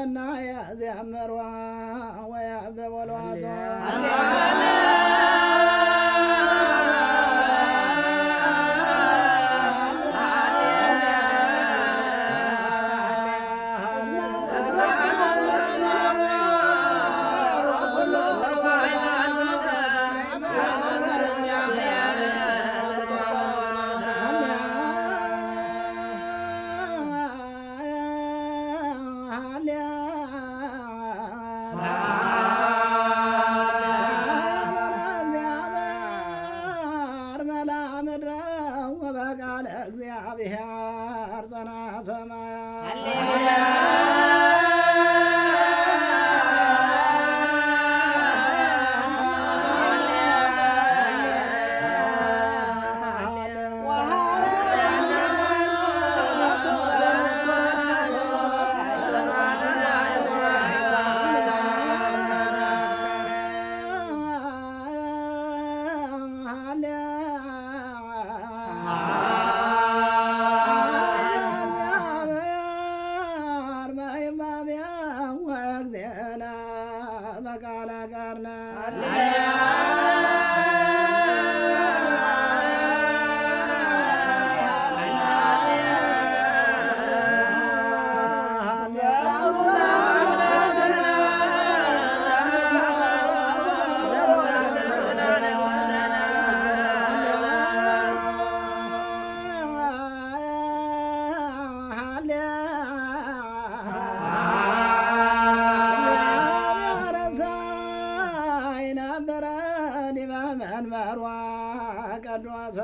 ሰና ያእዚያ መርዋ ወያዕበ ወልዋቷ ಕಾಲಾಗರ್ನ መሃን ቀዷሳ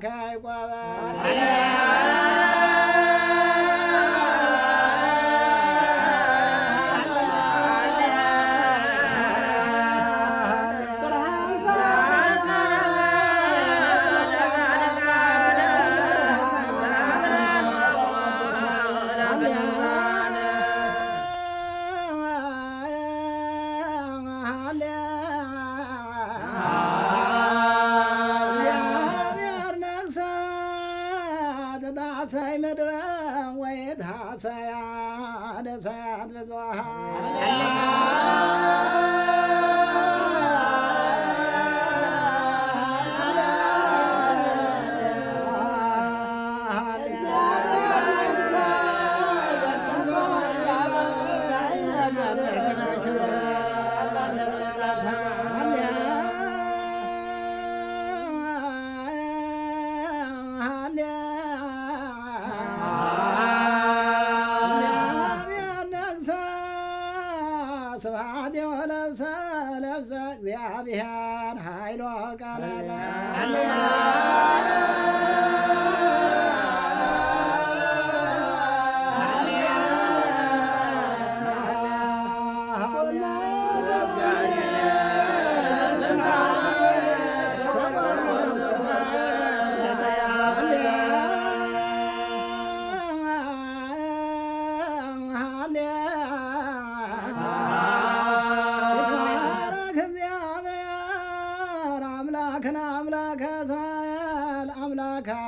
Okay, well, Yeah. ታሳይ መድረ ወይ ታሳያ ደሳያት በዝዋሃ ስብሐት የወለብሰ ለብሰ እግዚአብሔር ኃይሎ ቀለጠ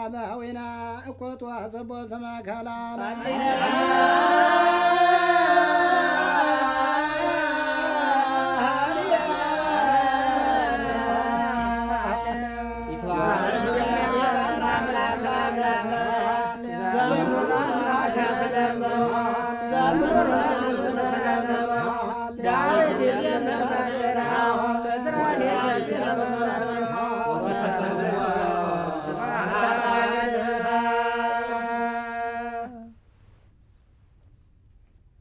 بهوينا اكوت واحسب وسما كلا